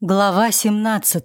Глава 17.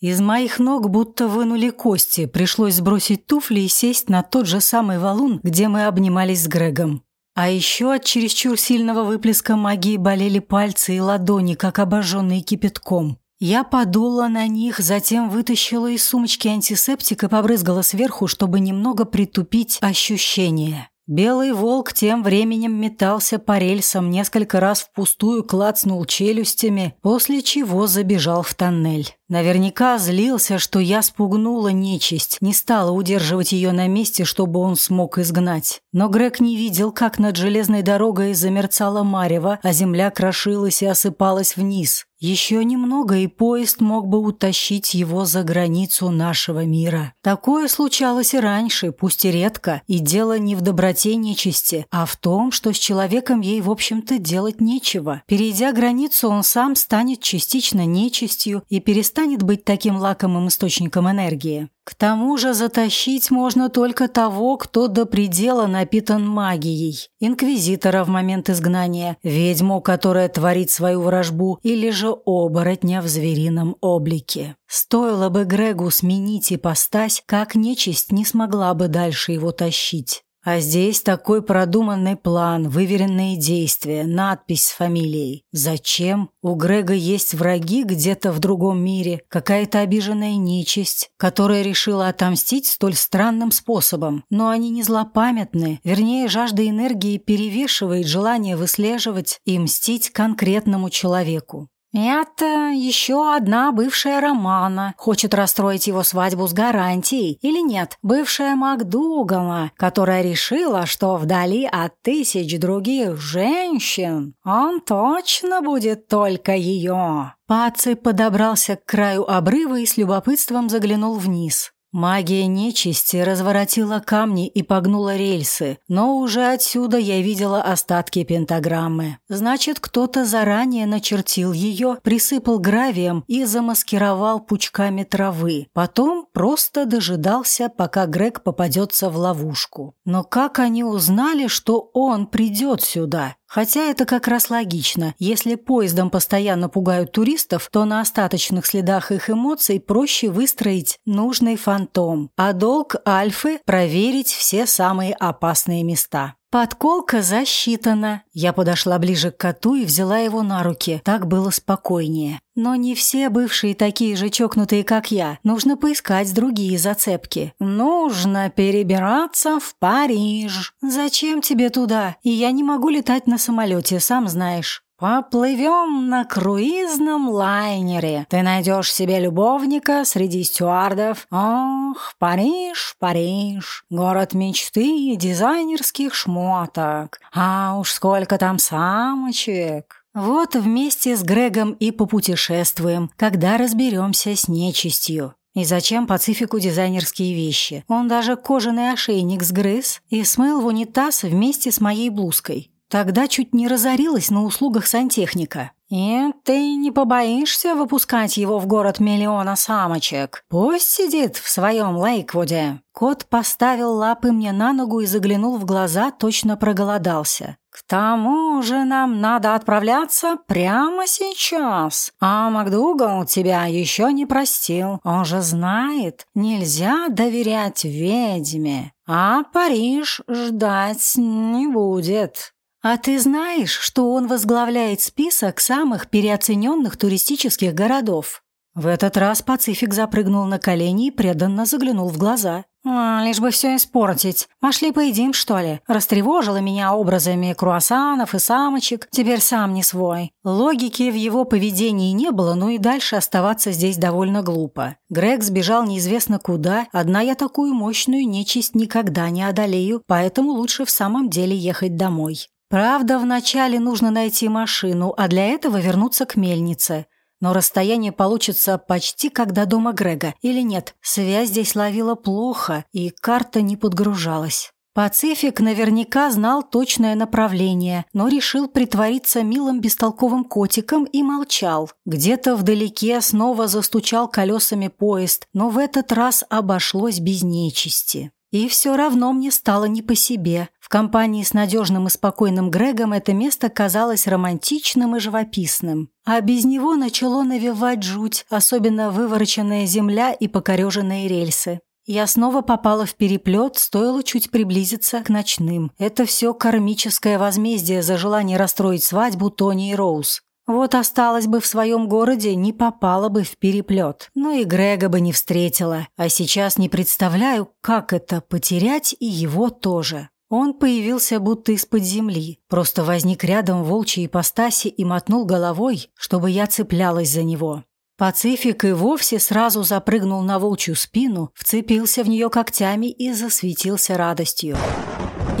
Из моих ног будто вынули кости, пришлось сбросить туфли и сесть на тот же самый валун, где мы обнимались с Грегом. А еще от чересчур сильного выплеска магии болели пальцы и ладони, как обожженные кипятком. Я подула на них, затем вытащила из сумочки антисептик и побрызгала сверху, чтобы немного притупить ощущения. Белый волк тем временем метался по рельсам, несколько раз впустую клацнул челюстями, после чего забежал в тоннель. Наверняка злился, что я спугнула нечисть, не стала удерживать ее на месте, чтобы он смог изгнать. Но Грег не видел, как над железной дорогой замерцала марево, а земля крошилась и осыпалась вниз. Еще немного, и поезд мог бы утащить его за границу нашего мира. Такое случалось и раньше, пусть и редко, и дело не в доброте нечисти, а в том, что с человеком ей, в общем-то, делать нечего. Перейдя границу, он сам станет частично нечистью и перестанет быть таким лакомым источником энергии. К тому же затащить можно только того, кто до предела напитан магией. Инквизитора в момент изгнания, ведьму, которая творит свою вражбу, или же оборотня в зверином облике. Стоило бы Грегу сменить ипостась, как нечисть не смогла бы дальше его тащить. А здесь такой продуманный план, выверенные действия, надпись с фамилией. Зачем? У Грега есть враги где-то в другом мире, какая-то обиженная нечисть, которая решила отомстить столь странным способом. Но они не злопамятны, вернее, жажда энергии перевешивает желание выслеживать и мстить конкретному человеку. «Это еще одна бывшая Романа. Хочет расстроить его свадьбу с гарантией. Или нет, бывшая МакДугала, которая решила, что вдали от тысяч других женщин он точно будет только ее». Паци подобрался к краю обрыва и с любопытством заглянул вниз. Магия нечисти разворотила камни и погнула рельсы, но уже отсюда я видела остатки пентаграммы. Значит, кто-то заранее начертил ее, присыпал гравием и замаскировал пучками травы. Потом просто дожидался, пока Грег попадется в ловушку. Но как они узнали, что он придет сюда? Хотя это как раз логично. Если поездом постоянно пугают туристов, то на остаточных следах их эмоций проще выстроить нужный фантом. А долг Альфы – проверить все самые опасные места. Подколка засчитана. Я подошла ближе к коту и взяла его на руки. Так было спокойнее. Но не все бывшие такие же чокнутые, как я. Нужно поискать другие зацепки. Нужно перебираться в Париж. Зачем тебе туда? И я не могу летать на самолете, сам знаешь. «Поплывем на круизном лайнере. Ты найдешь себе любовника среди стюардов. Ох, Париж, Париж, город мечты и дизайнерских шмоток. А уж сколько там самочек!» Вот вместе с Грегом и попутешествуем, когда разберемся с нечистью. И зачем Пацифику дизайнерские вещи? Он даже кожаный ошейник сгрыз и смыл в унитаз вместе с моей блузкой. Тогда чуть не разорилась на услугах сантехника. И ты не побоишься выпускать его в город миллиона самочек? Пусть сидит в своем Лейквуде. Кот поставил лапы мне на ногу и заглянул в глаза, точно проголодался. К тому же нам надо отправляться прямо сейчас. А МакДугал тебя еще не простил. Он же знает, нельзя доверять ведьме. А Париж ждать не будет. А ты знаешь, что он возглавляет список самых переоцененных туристических городов? В этот раз Пацифик запрыгнул на колени и преданно заглянул в глаза. А, лишь бы все испортить. Пошли поедим, что ли? Растревожила меня образами круассанов и самочек. Теперь сам не свой. Логики в его поведении не было, но и дальше оставаться здесь довольно глупо. Грег сбежал неизвестно куда. Одна я такую мощную нечисть никогда не одолею, поэтому лучше в самом деле ехать домой. Правда, вначале нужно найти машину, а для этого вернуться к мельнице. Но расстояние получится почти как до дома Грега. Или нет, связь здесь ловила плохо, и карта не подгружалась. Пацифик наверняка знал точное направление, но решил притвориться милым бестолковым котиком и молчал. Где-то вдалеке снова застучал колесами поезд, но в этот раз обошлось без нечисти. И все равно мне стало не по себе. В компании с надежным и спокойным Грегом это место казалось романтичным и живописным. А без него начало навевать жуть, особенно вывороченная земля и покореженные рельсы. Я снова попала в переплет, стоило чуть приблизиться к ночным. Это все кармическое возмездие за желание расстроить свадьбу Тони и Роуз. Вот осталась бы в своем городе, не попала бы в переплет. Ну и Грега бы не встретила. А сейчас не представляю, как это потерять и его тоже. Он появился будто из-под земли, просто возник рядом волчьей ипостаси и мотнул головой, чтобы я цеплялась за него. Пацифик и вовсе сразу запрыгнул на волчью спину, вцепился в нее когтями и засветился радостью.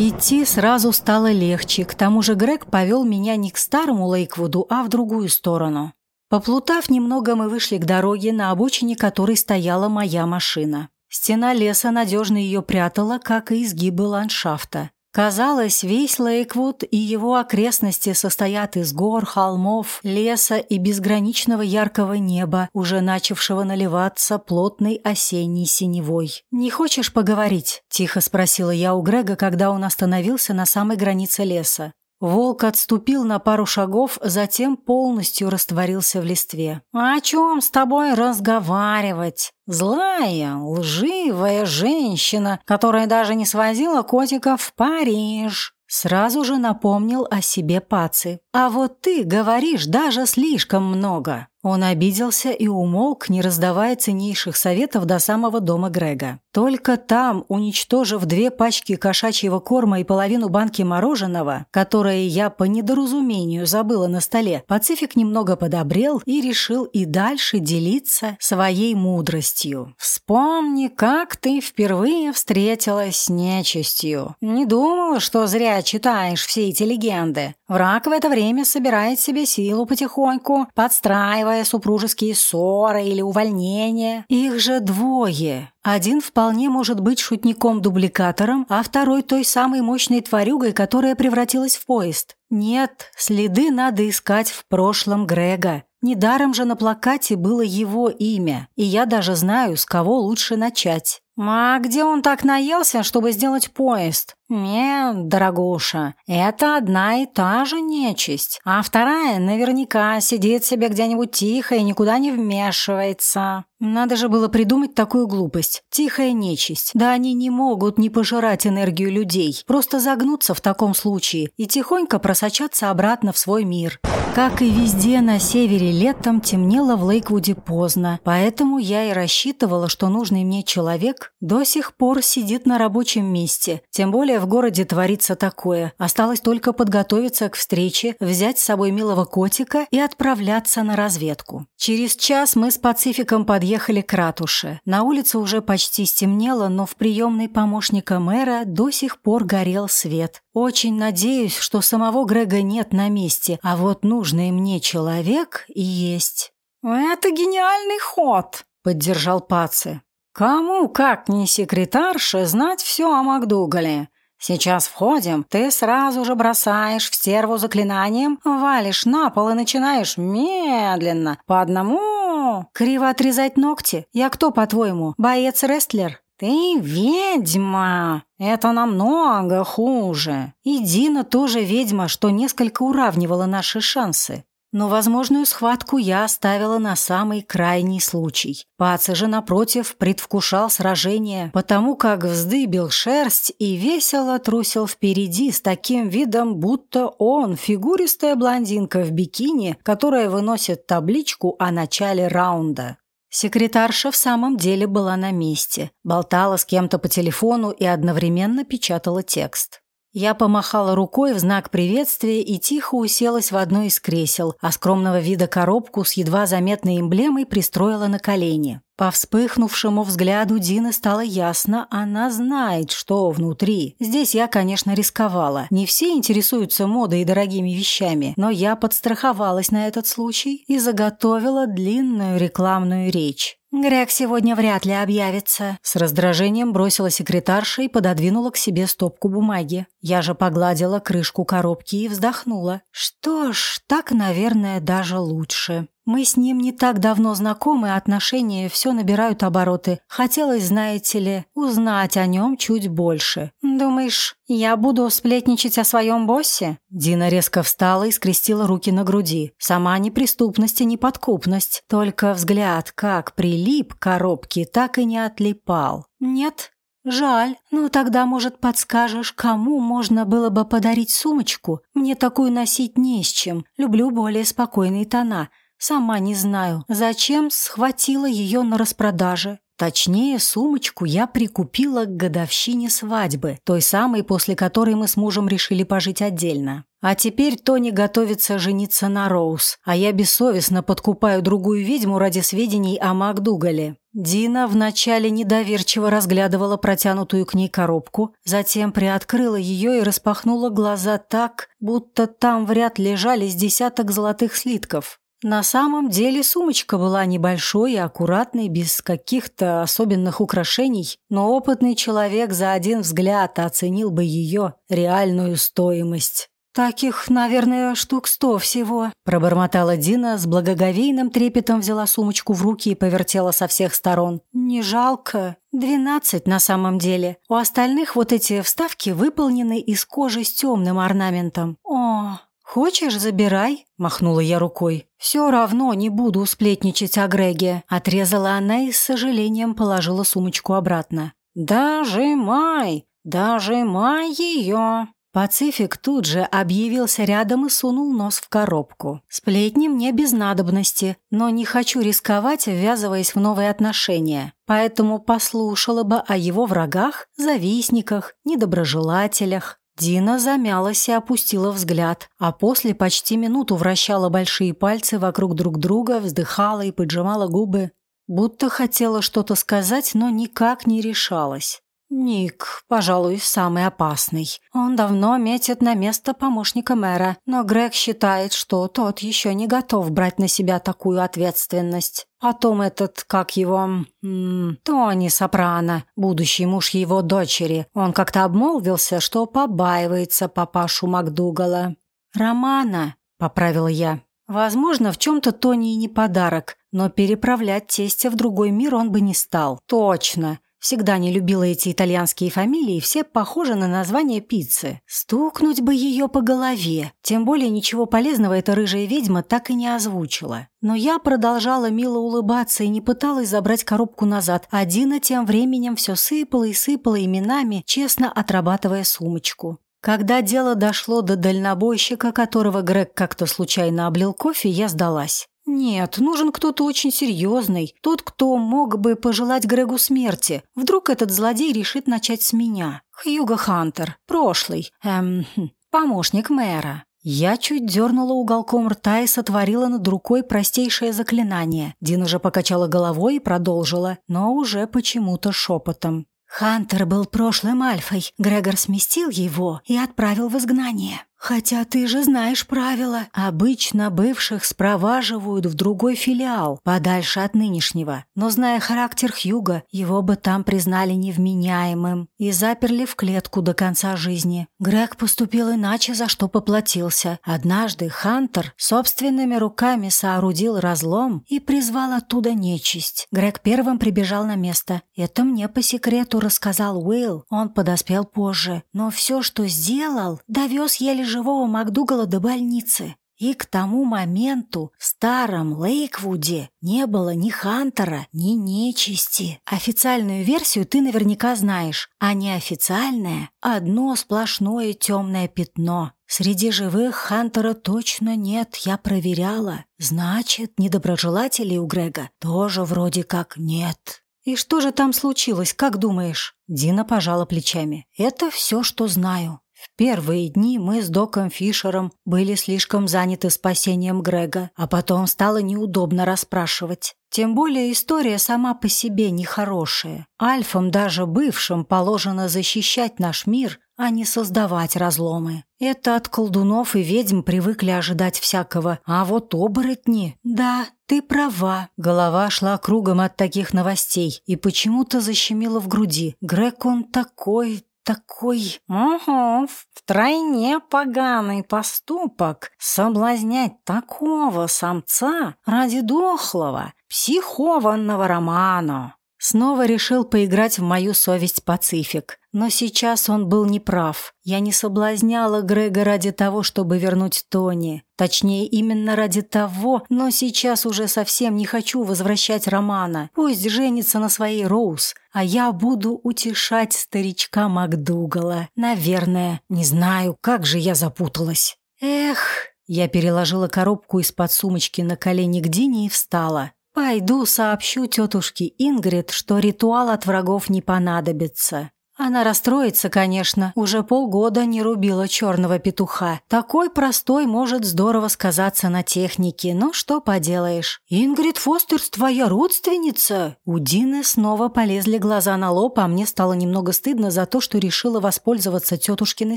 Идти сразу стало легче, к тому же Грег повел меня не к старому Лейквуду, а в другую сторону. Поплутав немного, мы вышли к дороге, на обочине которой стояла моя машина. Стена леса надежно ее прятала, как и изгибы ландшафта. Казалось, весь Лейквуд и его окрестности состоят из гор, холмов, леса и безграничного яркого неба, уже начавшего наливаться плотной осенней синевой. «Не хочешь поговорить?» – тихо спросила я у Грега, когда он остановился на самой границе леса. Волк отступил на пару шагов, затем полностью растворился в листве. «О чем с тобой разговаривать? Злая, лживая женщина, которая даже не свозила котика в Париж». Сразу же напомнил о себе Паци. «А вот ты говоришь даже слишком много». Он обиделся и умолк, не раздавая ценнейших советов до самого дома Грега. Только там, уничтожив две пачки кошачьего корма и половину банки мороженого, которые я по недоразумению забыла на столе, Пацифик немного подобрел и решил и дальше делиться своей мудростью. «Вспомни, как ты впервые встретилась с нечистью. Не думала, что зря читаешь все эти легенды. Враг в это время собирает себе силу потихоньку, подстраивая супружеские ссоры или увольнения. Их же двое. Один вполне может быть шутником-дубликатором, а второй той самой мощной тварюгой, которая превратилась в поезд. Нет, следы надо искать в прошлом Грега. Недаром же на плакате было его имя, и я даже знаю, с кого лучше начать. «А где он так наелся, чтобы сделать поезд?» «Нет, дорогуша, это одна и та же нечисть, а вторая наверняка сидит себе где-нибудь тихо и никуда не вмешивается». Надо же было придумать такую глупость. Тихая нечисть. Да они не могут не пожирать энергию людей, просто загнуться в таком случае и тихонько просочаться обратно в свой мир. Как и везде на севере летом темнело в Лейквуде поздно, поэтому я и рассчитывала, что нужный мне человек до сих пор сидит на рабочем месте. Тем более в городе творится такое. Осталось только подготовиться к встрече, взять с собой милого котика и отправляться на разведку. Через час мы с Пацификом подъехали к ратуше. На улице уже почти стемнело, но в приемной помощника мэра до сих пор горел свет. Очень надеюсь, что самого Грега нет на месте, а вот нужный мне человек есть. «Это гениальный ход», — поддержал Паци. «Кому, как не секретарше, знать все о МакДугале? Сейчас входим, ты сразу же бросаешь в стерву заклинанием, валишь на пол и начинаешь медленно, по одному... Криво отрезать ногти? Я кто, по-твоему, боец-рестлер?» «Ты ведьма! Это намного хуже!» И Дина тоже ведьма, что несколько уравнивала наши шансы. Но возможную схватку я оставила на самый крайний случай. Паца же, напротив, предвкушал сражение, потому как вздыбил шерсть и весело трусил впереди с таким видом, будто он фигуристая блондинка в бикини, которая выносит табличку о начале раунда. Секретарша в самом деле была на месте, болтала с кем-то по телефону и одновременно печатала текст. Я помахала рукой в знак приветствия и тихо уселась в одно из кресел, а скромного вида коробку с едва заметной эмблемой пристроила на колени. По вспыхнувшему взгляду Дины стало ясно, она знает, что внутри. Здесь я, конечно, рисковала. Не все интересуются модой и дорогими вещами, но я подстраховалась на этот случай и заготовила длинную рекламную речь. «Грег сегодня вряд ли объявится», — с раздражением бросила секретарша и пододвинула к себе стопку бумаги. Я же погладила крышку коробки и вздохнула. «Что ж, так, наверное, даже лучше». Мы с ним не так давно знакомы, отношения все набирают обороты. Хотелось, знаете ли, узнать о нем чуть больше. Думаешь, я буду сплетничать о своем боссе?» Дина резко встала и скрестила руки на груди. Сама ни преступность и ни подкупность. Только взгляд как прилип к коробке, так и не отлипал. «Нет, «Жаль. Ну тогда, может, подскажешь, кому можно было бы подарить сумочку? Мне такую носить не с чем. Люблю более спокойные тона. Сама не знаю, зачем схватила ее на распродаже. Точнее, сумочку я прикупила к годовщине свадьбы, той самой, после которой мы с мужем решили пожить отдельно. А теперь Тони готовится жениться на Роуз, а я бессовестно подкупаю другую ведьму ради сведений о МакДугале. Дина вначале недоверчиво разглядывала протянутую к ней коробку, затем приоткрыла ее и распахнула глаза так, будто там в ряд лежали с десяток золотых слитков. На самом деле сумочка была небольшой и аккуратной, без каких-то особенных украшений, но опытный человек за один взгляд оценил бы ее реальную стоимость. «Таких, наверное, штук сто всего», – пробормотала Дина, с благоговейным трепетом взяла сумочку в руки и повертела со всех сторон. «Не жалко. Двенадцать на самом деле. У остальных вот эти вставки выполнены из кожи с темным орнаментом. О, «Хочешь, забирай», – махнула я рукой. «Все равно не буду сплетничать о Греге», – отрезала она и с сожалением положила сумочку обратно. «Дожимай, дожимай ее». Пацифик тут же объявился рядом и сунул нос в коробку. Сплетни мне без надобности, но не хочу рисковать, ввязываясь в новые отношения. Поэтому послушала бы о его врагах, завистниках, недоброжелателях. Дина замялась и опустила взгляд, а после почти минуту вращала большие пальцы вокруг друг друга, вздыхала и поджимала губы, будто хотела что-то сказать, но никак не решалась. Ник, пожалуй, самый опасный. Он давно метит на место помощника мэра, но Грег считает, что тот еще не готов брать на себя такую ответственность. Потом этот, как его, м -м, Тони Сопрано, будущий муж его дочери, он как-то обмолвился, что побаивается папашу МакДугала. «Романа», — поправила я. Возможно, в чем-то Тони и не подарок, но переправлять тестя в другой мир он бы не стал. Точно. Всегда не любила эти итальянские фамилии, все похожи на название пиццы. Стукнуть бы ее по голове. Тем более ничего полезного эта рыжая ведьма так и не озвучила. Но я продолжала мило улыбаться и не пыталась забрать коробку назад, а Дина тем временем все сыпала и сыпала именами, честно отрабатывая сумочку. Когда дело дошло до дальнобойщика, которого Грег как-то случайно облил кофе, я сдалась. Нет, нужен кто-то очень серьезный, тот, кто мог бы пожелать Грегу смерти. Вдруг этот злодей решит начать с меня. Хьюго Хантер, прошлый, эм, хм, помощник мэра. Я чуть дернула уголком рта и сотворила над рукой простейшее заклинание. Дина же покачала головой и продолжила, но уже почему-то шепотом. Хантер был прошлым альфой. Грегор сместил его и отправил в изгнание. Хотя ты же знаешь правила. Обычно бывших спроваживают в другой филиал, подальше от нынешнего. Но зная характер Хьюга, его бы там признали невменяемым и заперли в клетку до конца жизни. Грег поступил иначе, за что поплатился. Однажды Хантер собственными руками соорудил разлом и призвал оттуда нечисть. Грег первым прибежал на место. Это мне по секрету рассказал Уилл. Он подоспел позже. Но все, что сделал, довез еле живого МакДугала до больницы. И к тому моменту в старом Лейквуде не было ни Хантера, ни нечисти. Официальную версию ты наверняка знаешь, а неофициальная — одно сплошное темное пятно. Среди живых Хантера точно нет, я проверяла. Значит, недоброжелателей у Грега тоже вроде как нет. «И что же там случилось, как думаешь?» Дина пожала плечами. «Это все, что знаю. В первые дни мы с Доком Фишером были слишком заняты спасением Грега, а потом стало неудобно расспрашивать. Тем более история сама по себе нехорошая. Альфам, даже бывшим, положено защищать наш мир, а не создавать разломы. Это от колдунов и ведьм привыкли ожидать всякого, а вот оборотни... Да, ты права. Голова шла кругом от таких новостей и почему-то защемила в груди. Грег он такой, такой... Угу, втройне поганый поступок соблазнять такого самца ради дохлого, психованного романа. Снова решил поиграть в мою совесть Пацифик. Но сейчас он был неправ. Я не соблазняла Грега ради того, чтобы вернуть Тони. Точнее, именно ради того, но сейчас уже совсем не хочу возвращать Романа. Пусть женится на своей Роуз, а я буду утешать старичка Макдугала. Наверное, не знаю, как же я запуталась. Эх, я переложила коробку из-под сумочки на колени к Дине и встала. Пойду сообщу тетушке Ингрид, что ритуал от врагов не понадобится. Она расстроится, конечно, уже полгода не рубила черного петуха. Такой простой может здорово сказаться на технике, но что поделаешь. «Ингрид Фостерс твоя родственница?» У Дины снова полезли глаза на лоб, а мне стало немного стыдно за то, что решила воспользоваться тетушкиной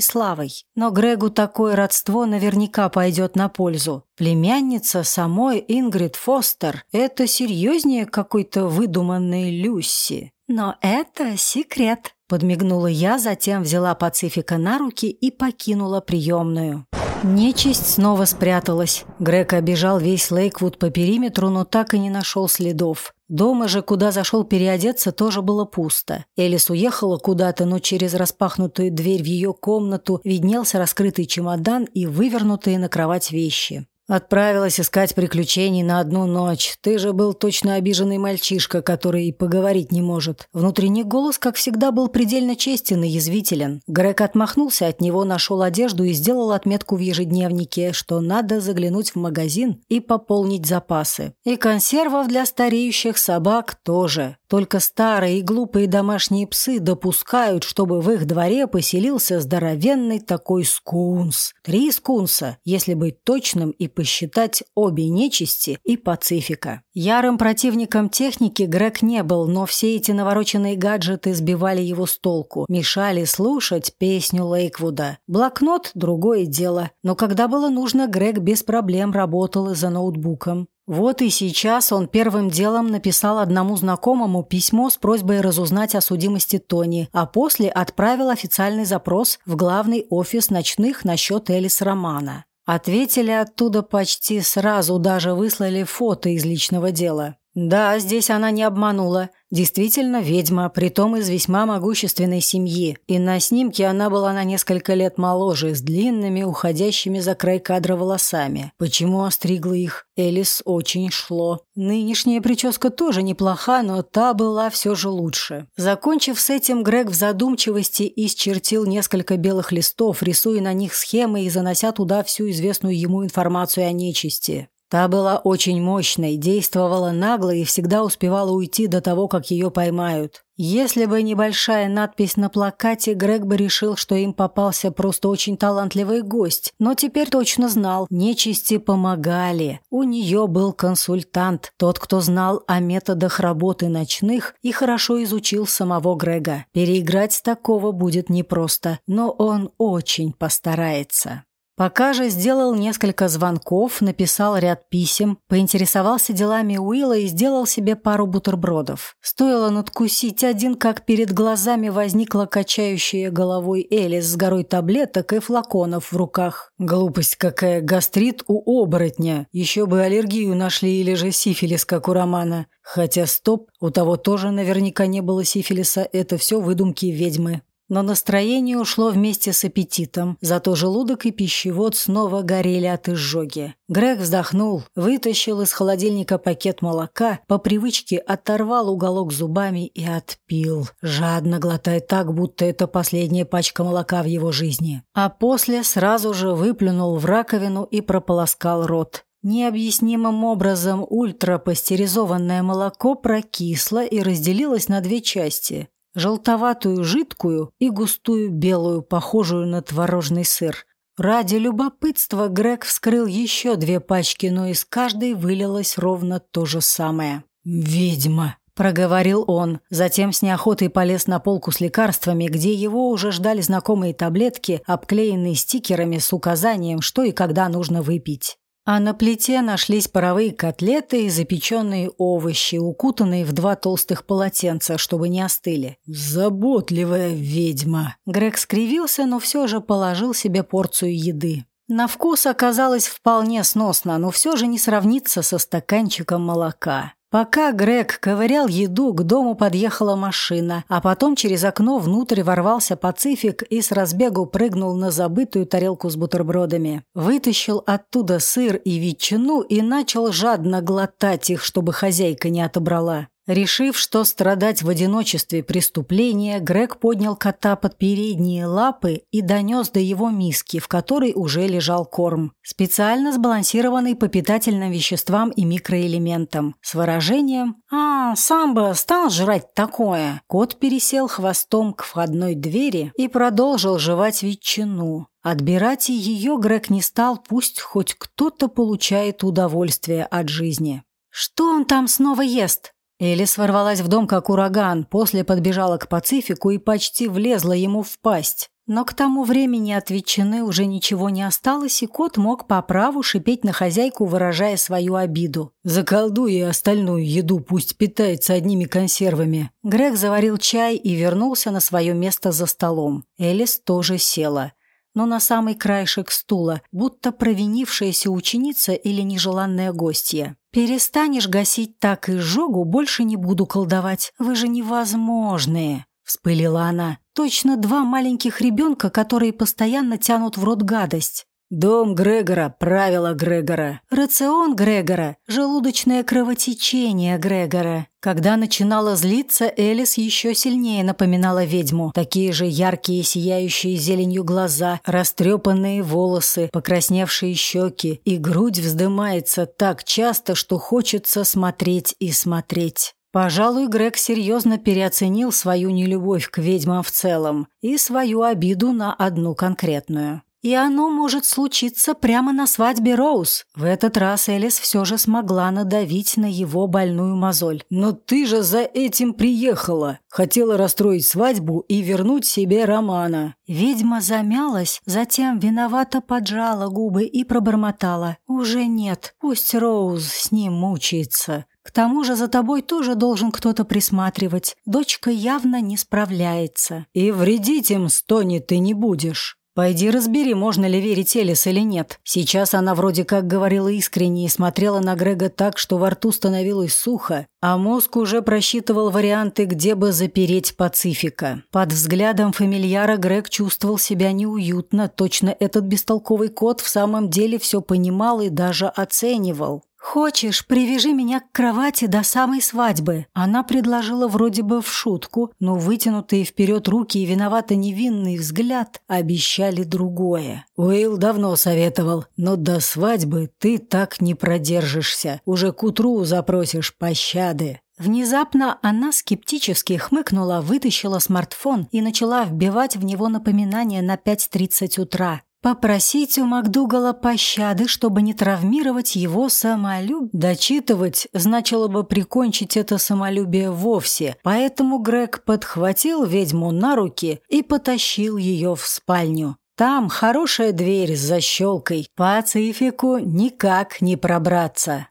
славой. Но Грегу такое родство наверняка пойдет на пользу. Племянница самой Ингрид Фостер – это серьезнее какой-то выдуманной Люси. Но это секрет. Подмигнула я, затем взяла Пацифика на руки и покинула приемную. Нечисть снова спряталась. Грег обежал весь Лейквуд по периметру, но так и не нашел следов. Дома же, куда зашел переодеться, тоже было пусто. Элис уехала куда-то, но через распахнутую дверь в ее комнату виднелся раскрытый чемодан и вывернутые на кровать вещи. Отправилась искать приключений на одну ночь. Ты же был точно обиженный мальчишка, который и поговорить не может. Внутренний голос, как всегда, был предельно честен и язвителен. Грег отмахнулся от него, нашел одежду и сделал отметку в ежедневнике, что надо заглянуть в магазин и пополнить запасы. И консервов для стареющих собак тоже. Только старые и глупые домашние псы допускают, чтобы в их дворе поселился здоровенный такой скунс. Три скунса, если быть точным и посчитать обе нечисти и Пацифика. Ярым противником техники Грег не был, но все эти навороченные гаджеты сбивали его с толку, мешали слушать песню Лейквуда. Блокнот – другое дело, но когда было нужно, Грег без проблем работал за ноутбуком. Вот и сейчас он первым делом написал одному знакомому письмо с просьбой разузнать о судимости Тони, а после отправил официальный запрос в главный офис ночных насчет Элис Романа. Ответили оттуда почти сразу, даже выслали фото из личного дела. Да, здесь она не обманула. Действительно ведьма, притом из весьма могущественной семьи. И на снимке она была на несколько лет моложе, с длинными, уходящими за край кадра волосами. Почему остригла их? Элис очень шло. Нынешняя прическа тоже неплоха, но та была все же лучше. Закончив с этим, Грег в задумчивости исчертил несколько белых листов, рисуя на них схемы и занося туда всю известную ему информацию о нечисти. Та была очень мощной, действовала нагло и всегда успевала уйти до того, как ее поймают. Если бы небольшая надпись на плакате, Грег бы решил, что им попался просто очень талантливый гость. Но теперь точно знал, нечисти помогали. У нее был консультант, тот, кто знал о методах работы ночных и хорошо изучил самого Грега. Переиграть такого будет непросто, но он очень постарается. Пока же сделал несколько звонков, написал ряд писем, поинтересовался делами Уилла и сделал себе пару бутербродов. Стоило надкусить один, как перед глазами возникла качающая головой Элис с горой таблеток и флаконов в руках. Глупость какая, гастрит у оборотня. Еще бы аллергию нашли или же сифилис, как у Романа. Хотя стоп, у того тоже наверняка не было сифилиса, это все выдумки ведьмы. Но настроение ушло вместе с аппетитом, зато желудок и пищевод снова горели от изжоги. Грег вздохнул, вытащил из холодильника пакет молока, по привычке оторвал уголок зубами и отпил, жадно глотая так, будто это последняя пачка молока в его жизни. А после сразу же выплюнул в раковину и прополоскал рот. Необъяснимым образом ультрапастеризованное молоко прокисло и разделилось на две части желтоватую жидкую и густую белую, похожую на творожный сыр. Ради любопытства Грег вскрыл еще две пачки, но из каждой вылилось ровно то же самое. «Ведьма!» – проговорил он. Затем с неохотой полез на полку с лекарствами, где его уже ждали знакомые таблетки, обклеенные стикерами с указанием, что и когда нужно выпить. А на плите нашлись паровые котлеты и запеченные овощи, укутанные в два толстых полотенца, чтобы не остыли. «Заботливая ведьма!» Грег скривился, но все же положил себе порцию еды. На вкус оказалось вполне сносно, но все же не сравнится со стаканчиком молока. Пока Грег ковырял еду, к дому подъехала машина, а потом через окно внутрь ворвался Пацифик и с разбегу прыгнул на забытую тарелку с бутербродами. Вытащил оттуда сыр и ветчину и начал жадно глотать их, чтобы хозяйка не отобрала. Решив, что страдать в одиночестве преступление, Грег поднял кота под передние лапы и донес до его миски, в которой уже лежал корм, специально сбалансированный по питательным веществам и микроэлементам, с выражением «А, сам бы стал жрать такое!» Кот пересел хвостом к входной двери и продолжил жевать ветчину. Отбирать ее Грег не стал, пусть хоть кто-то получает удовольствие от жизни. «Что он там снова ест?» Элис ворвалась в дом как ураган, после подбежала к Пацифику и почти влезла ему в пасть. Но к тому времени от ветчины уже ничего не осталось, и кот мог по праву шипеть на хозяйку, выражая свою обиду. «Заколдуй и остальную еду, пусть питается одними консервами». Грег заварил чай и вернулся на свое место за столом. Элис тоже села но на самый краешек стула, будто провинившаяся ученица или нежеланная гостья. «Перестанешь гасить так и жогу, больше не буду колдовать. Вы же невозможные!» – вспылила она. «Точно два маленьких ребенка, которые постоянно тянут в рот гадость. Дом Грегора, правила Грегора. Рацион Грегора, желудочное кровотечение Грегора. Когда начинала злиться, Элис еще сильнее напоминала ведьму. Такие же яркие, сияющие зеленью глаза, растрепанные волосы, покрасневшие щеки, и грудь вздымается так часто, что хочется смотреть и смотреть. Пожалуй, Грег серьезно переоценил свою нелюбовь к ведьмам в целом и свою обиду на одну конкретную. И оно может случиться прямо на свадьбе Роуз. В этот раз Элис все же смогла надавить на его больную мозоль. «Но ты же за этим приехала. Хотела расстроить свадьбу и вернуть себе Романа». Ведьма замялась, затем виновато поджала губы и пробормотала. «Уже нет. Пусть Роуз с ним мучается». К тому же за тобой тоже должен кто-то присматривать. Дочка явно не справляется. И вредить им, Стони, ты не будешь. «Пойди разбери, можно ли верить Элис или нет. Сейчас она вроде как говорила искренне и смотрела на Грега так, что во рту становилось сухо, а мозг уже просчитывал варианты, где бы запереть Пацифика. Под взглядом фамильяра Грег чувствовал себя неуютно, точно этот бестолковый кот в самом деле все понимал и даже оценивал. «Хочешь, привяжи меня к кровати до самой свадьбы?» Она предложила вроде бы в шутку, но вытянутые вперед руки и виновато невинный взгляд обещали другое. Уэйл давно советовал, но до свадьбы ты так не продержишься. Уже к утру запросишь пощады. Внезапно она скептически хмыкнула, вытащила смартфон и начала вбивать в него напоминание на 5.30 утра. Попросить у МакДугала пощады, чтобы не травмировать его самолюбие. Дочитывать значило бы прикончить это самолюбие вовсе, поэтому Грег подхватил ведьму на руки и потащил ее в спальню. Там хорошая дверь с защелкой, по Пацифику никак не пробраться.